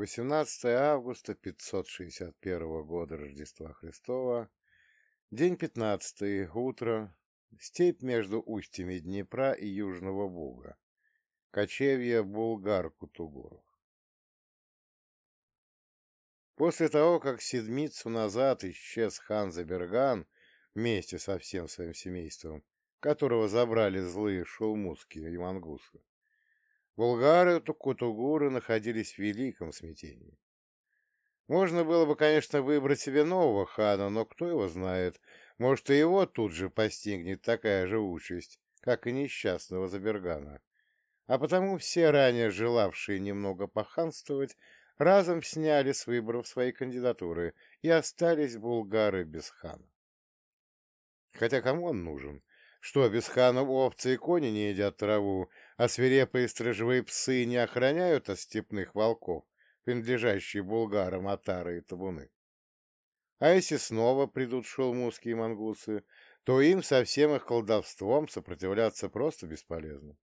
18 августа 561 года Рождества Христова, день 15, утро, степь между устьями Днепра и Южного Буга, кочевье Булгар-Кутугуров. После того, как седмицу назад исчез хан Заберган вместе со всем своим семейством, которого забрали злые шулмузские и мангусы, Булгары Кутугуры находились в великом смятении. Можно было бы, конечно, выбрать себе нового хана, но кто его знает, может, и его тут же постигнет такая же участь, как и несчастного Забергана. А потому все ранее желавшие немного поханствовать разом сняли с выборов свои кандидатуры и остались булгары без хана. Хотя кому он нужен? Что, без хана овцы и кони не едят траву, а свирепые стражевые псы не охраняют от степных волков, принадлежащие булгарам Атары и Табуны? А если снова придут шелмузские мангусы, то им со всем их колдовством сопротивляться просто бесполезно.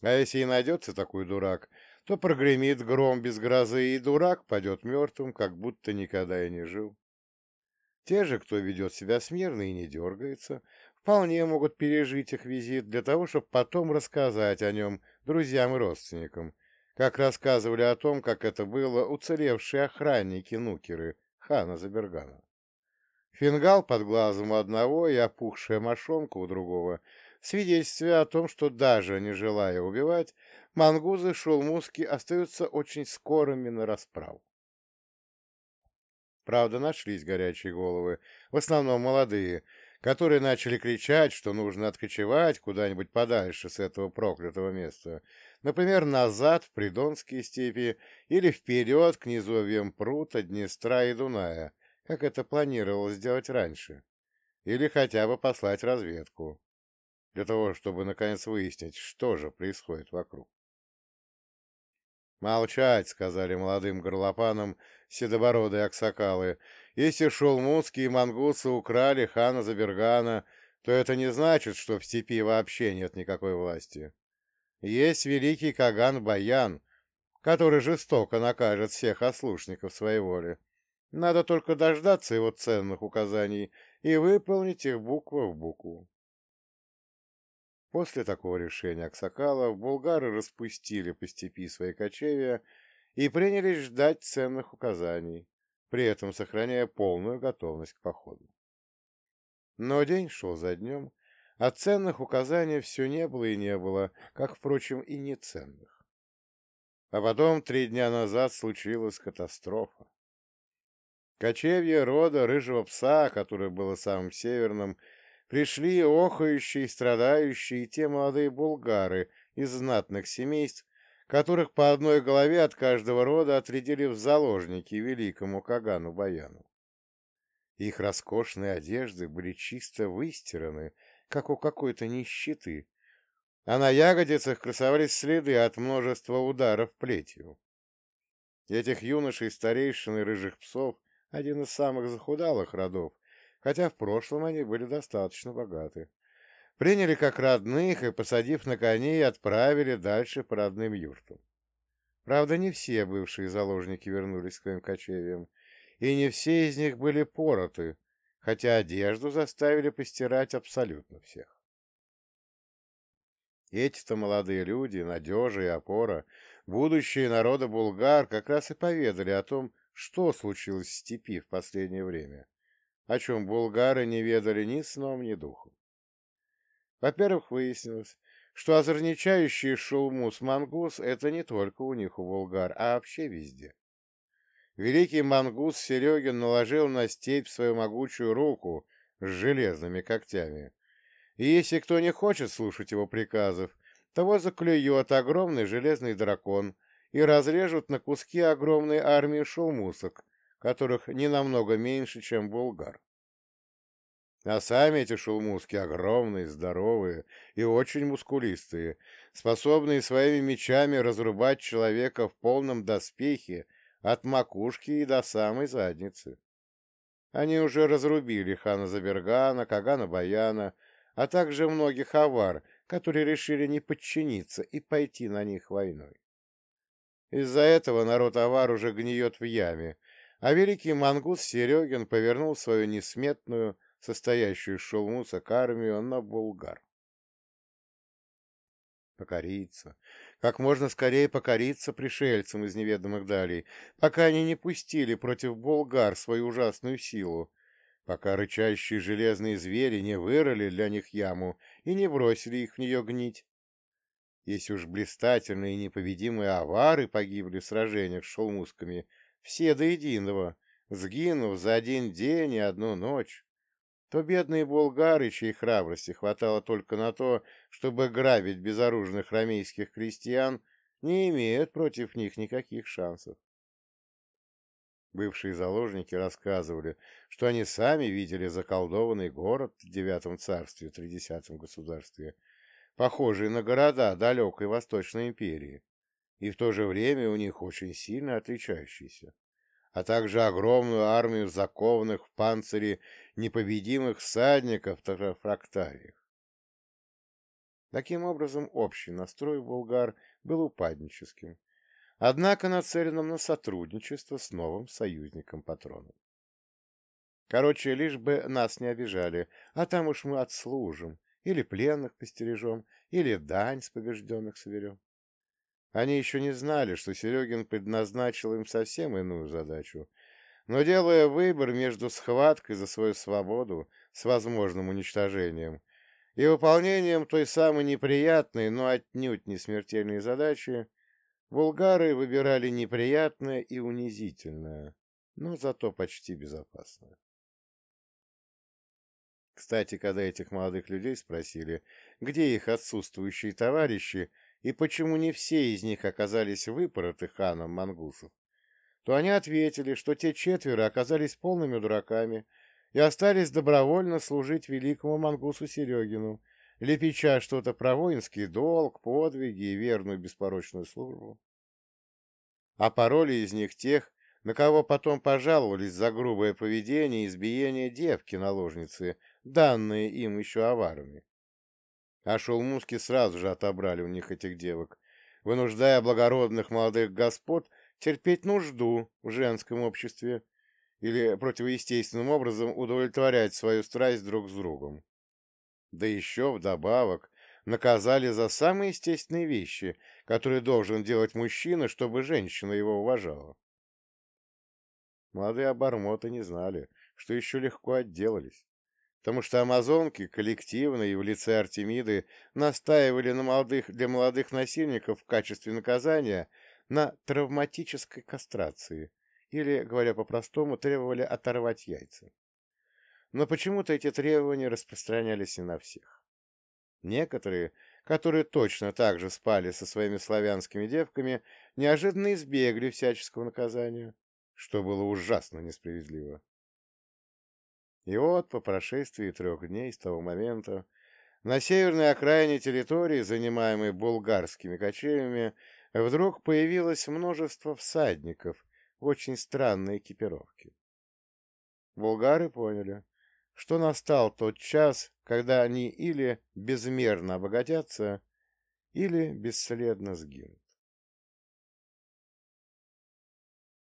А если и найдется такой дурак, то прогремит гром без грозы, и дурак падет мертвым, как будто никогда и не жил. Те же, кто ведет себя смирно и не дергается, вполне могут пережить их визит для того, чтобы потом рассказать о нем друзьям и родственникам, как рассказывали о том, как это было уцелевшие охранники Нукеры, хана Забергана. Фингал под глазом у одного и опухшая мошонка у другого свидетельствие о том, что даже не желая убивать, мангузы шулмуски остаются очень скорыми на расправу. Правда, нашлись горячие головы, в основном молодые, которые начали кричать, что нужно откочевать куда-нибудь подальше с этого проклятого места, например, назад в Придонские степи или вперед к низовьям прута, Днестра и Дуная, как это планировалось сделать раньше, или хотя бы послать разведку, для того, чтобы наконец выяснить, что же происходит вокруг. «Молчать!» — сказали молодым горлопанам седобородые аксакалы. «Если шулмутские мангусы украли хана Забергана, то это не значит, что в степи вообще нет никакой власти. Есть великий Каган Баян, который жестоко накажет всех ослушников своей воли. Надо только дождаться его ценных указаний и выполнить их букву в букву. После такого решения Аксакалов булгары распустили по степи свои кочевья и принялись ждать ценных указаний, при этом сохраняя полную готовность к походу. Но день шел за днем, а ценных указаний все не было и не было, как, впрочем, и неценных. А потом, три дня назад, случилась катастрофа. Кочевье рода рыжего пса, которое было самым северным, пришли охающие, страдающие те молодые булгары из знатных семейств, которых по одной голове от каждого рода отрядили в заложники великому Кагану Баяну. Их роскошные одежды были чисто выстираны, как у какой-то нищеты, а на ягодицах красовались следы от множества ударов плетью. Этих юношей старейшин и рыжих псов один из самых захудалых родов, хотя в прошлом они были достаточно богаты. Приняли как родных и, посадив на коней, отправили дальше по родным юртам. Правда, не все бывшие заложники вернулись к своим кочевьям, и не все из них были пороты, хотя одежду заставили постирать абсолютно всех. Эти-то молодые люди, надежа и опора, будущие народа булгар, как раз и поведали о том, что случилось в степи в последнее время, о чем булгары не ведали ни сном, ни духом. Во-первых, выяснилось, что озорничающий шулмус-мангус — это не только у них, у булгар, а вообще везде. Великий мангус Серегин наложил на степь свою могучую руку с железными когтями, и если кто не хочет слушать его приказов, того заклюет огромный железный дракон — и разрежут на куски огромные армии шулмусок, которых не намного меньше, чем булгар. А сами эти шулмуски огромные, здоровые и очень мускулистые, способные своими мечами разрубать человека в полном доспехе от макушки и до самой задницы. Они уже разрубили хана Забергана, Кагана Баяна, а также многих авар, которые решили не подчиниться и пойти на них войной. Из-за этого народ авар уже гниет в яме, а великий мангус Серегин повернул свою несметную, состоящую из шелмусок армию на Булгар. Покориться, как можно скорее покориться пришельцам из неведомых далей, пока они не пустили против болгар свою ужасную силу, пока рычащие железные звери не вырыли для них яму и не бросили их в нее гнить. Если уж блистательные и непобедимые авары погибли в сражениях с шелмусками, все до единого, сгинув за один день и одну ночь, то бедные болгары, чьей храбрости хватало только на то, чтобы грабить безоружных рамейских крестьян, не имеют против них никаких шансов. Бывшие заложники рассказывали, что они сами видели заколдованный город в девятом царстве, тридесятом государстве, похожий на города далекой Восточной империи, и в то же время у них очень сильно отличающийся а также огромную армию закованных в панцире непобедимых всадников в фрактариях. Таким образом, общий настрой булгар был упадническим, однако нацеленным на сотрудничество с новым союзником-патроном. Короче, лишь бы нас не обижали, а там уж мы отслужим, или пленных постережем, или дань с побежденных соберем. Они еще не знали, что Серегин предназначил им совсем иную задачу. Но делая выбор между схваткой за свою свободу с возможным уничтожением и выполнением той самой неприятной, но отнюдь не смертельной задачи, булгары выбирали неприятное и унизительное, но зато почти безопасное. Кстати, когда этих молодых людей спросили, где их отсутствующие товарищи, и почему не все из них оказались выпороты ханом мангусов, то они ответили, что те четверо оказались полными дураками и остались добровольно служить великому мангусу Серегину, лепеча что-то про воинский долг, подвиги и верную беспорочную службу. А пароли из них тех, на кого потом пожаловались за грубое поведение и избиение девки-наложницы, данные им еще аварами. А шулмуски сразу же отобрали у них этих девок, вынуждая благородных молодых господ терпеть нужду в женском обществе или противоестественным образом удовлетворять свою страсть друг с другом. Да еще вдобавок наказали за самые естественные вещи, которые должен делать мужчина, чтобы женщина его уважала. Молодые обормоты не знали, что еще легко отделались потому что амазонки коллективно и в лице Артемиды настаивали на молодых, для молодых насильников в качестве наказания на травматической кастрации, или, говоря по-простому, требовали оторвать яйца. Но почему-то эти требования распространялись не на всех. Некоторые, которые точно так же спали со своими славянскими девками, неожиданно избегли всяческого наказания, что было ужасно несправедливо. И вот, по прошествии трех дней с того момента, на северной окраине территории, занимаемой булгарскими кочевьями, вдруг появилось множество всадников в очень странной экипировке. Булгары поняли, что настал тот час, когда они или безмерно обогатятся, или бесследно сгинут.